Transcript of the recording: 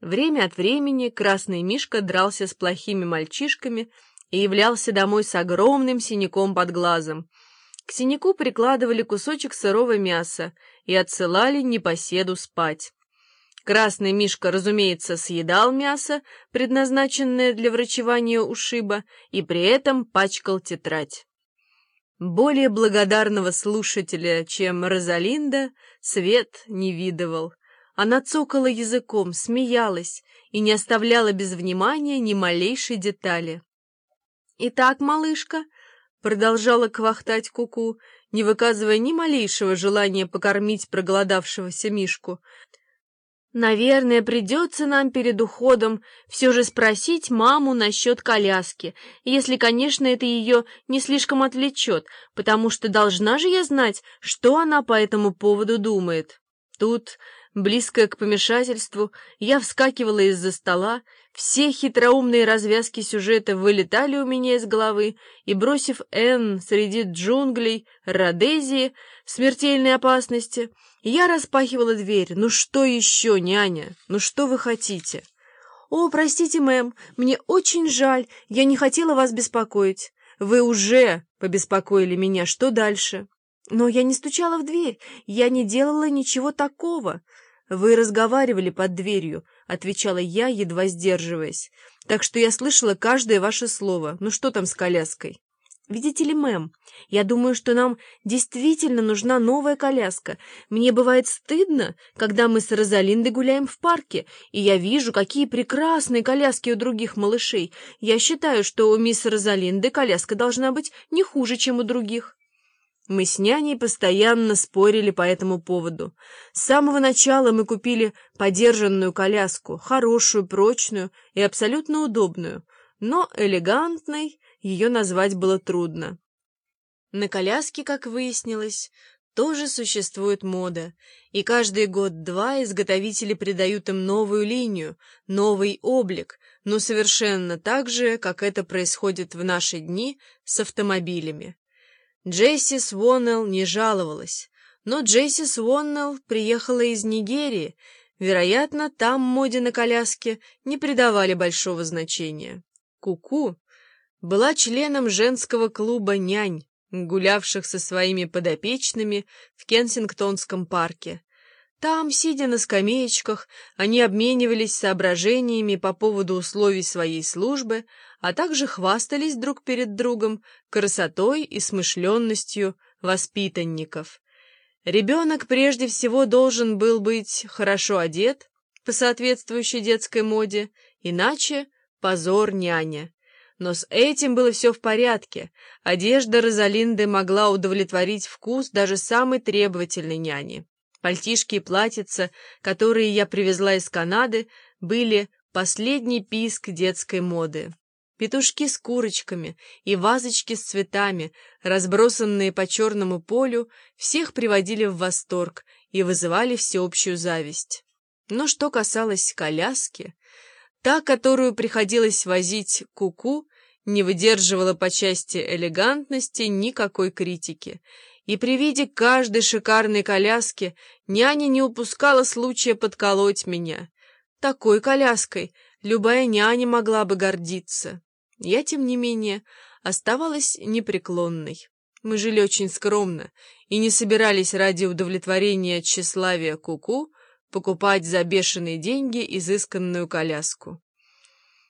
Время от времени красный мишка дрался с плохими мальчишками и являлся домой с огромным синяком под глазом. К синяку прикладывали кусочек сырого мяса и отсылали непоседу спать. Красный мишка, разумеется, съедал мясо, предназначенное для врачевания ушиба, и при этом пачкал тетрадь. Более благодарного слушателя, чем Розалинда, Свет не видывал. Она цокала языком, смеялась и не оставляла без внимания ни малейшей детали. «Итак, малышка», — продолжала квахтать Куку, -ку, не выказывая ни малейшего желания покормить проголодавшегося Мишку, «наверное, придется нам перед уходом все же спросить маму насчет коляски, если, конечно, это ее не слишком отвлечет, потому что должна же я знать, что она по этому поводу думает». Тут Близкая к помешательству, я вскакивала из-за стола, все хитроумные развязки сюжета вылетали у меня из головы, и, бросив Энн среди джунглей, Родезии, смертельной опасности, я распахивала дверь. «Ну что еще, няня? Ну что вы хотите?» «О, простите, мэм, мне очень жаль, я не хотела вас беспокоить. Вы уже побеспокоили меня, что дальше?» «Но я не стучала в дверь, я не делала ничего такого». «Вы разговаривали под дверью», — отвечала я, едва сдерживаясь. «Так что я слышала каждое ваше слово. Ну что там с коляской?» «Видите ли, мэм, я думаю, что нам действительно нужна новая коляска. Мне бывает стыдно, когда мы с Розалиндой гуляем в парке, и я вижу, какие прекрасные коляски у других малышей. Я считаю, что у мисс Розалинды коляска должна быть не хуже, чем у других». Мы с няней постоянно спорили по этому поводу. С самого начала мы купили подержанную коляску, хорошую, прочную и абсолютно удобную, но элегантной ее назвать было трудно. На коляске, как выяснилось, тоже существует мода, и каждый год-два изготовители придают им новую линию, новый облик, но совершенно так же, как это происходит в наши дни с автомобилями. Джесси Своннелл не жаловалась, но Джесси Своннелл приехала из Нигерии, вероятно, там моде на коляске не придавали большого значения. Куку -ку была членом женского клуба «Нянь», гулявших со своими подопечными в Кенсингтонском парке. Там, сидя на скамеечках, они обменивались соображениями по поводу условий своей службы, а также хвастались друг перед другом красотой и смышленностью воспитанников. Ребенок прежде всего должен был быть хорошо одет по соответствующей детской моде, иначе позор няня. Но с этим было все в порядке. Одежда Розалинды могла удовлетворить вкус даже самой требовательной няни. Пальтишки и платьица, которые я привезла из Канады, были последний писк детской моды. Петушки с курочками и вазочки с цветами, разбросанные по черному полю, всех приводили в восторг и вызывали всеобщую зависть. Но что касалось коляски, та, которую приходилось возить куку, -ку, не выдерживала по части элегантности никакой критики — и при виде каждой шикарной коляски няня не упускала случая подколоть меня. Такой коляской любая няня могла бы гордиться. Я, тем не менее, оставалась непреклонной. Мы жили очень скромно и не собирались ради удовлетворения тщеславия куку -ку покупать за бешеные деньги изысканную коляску.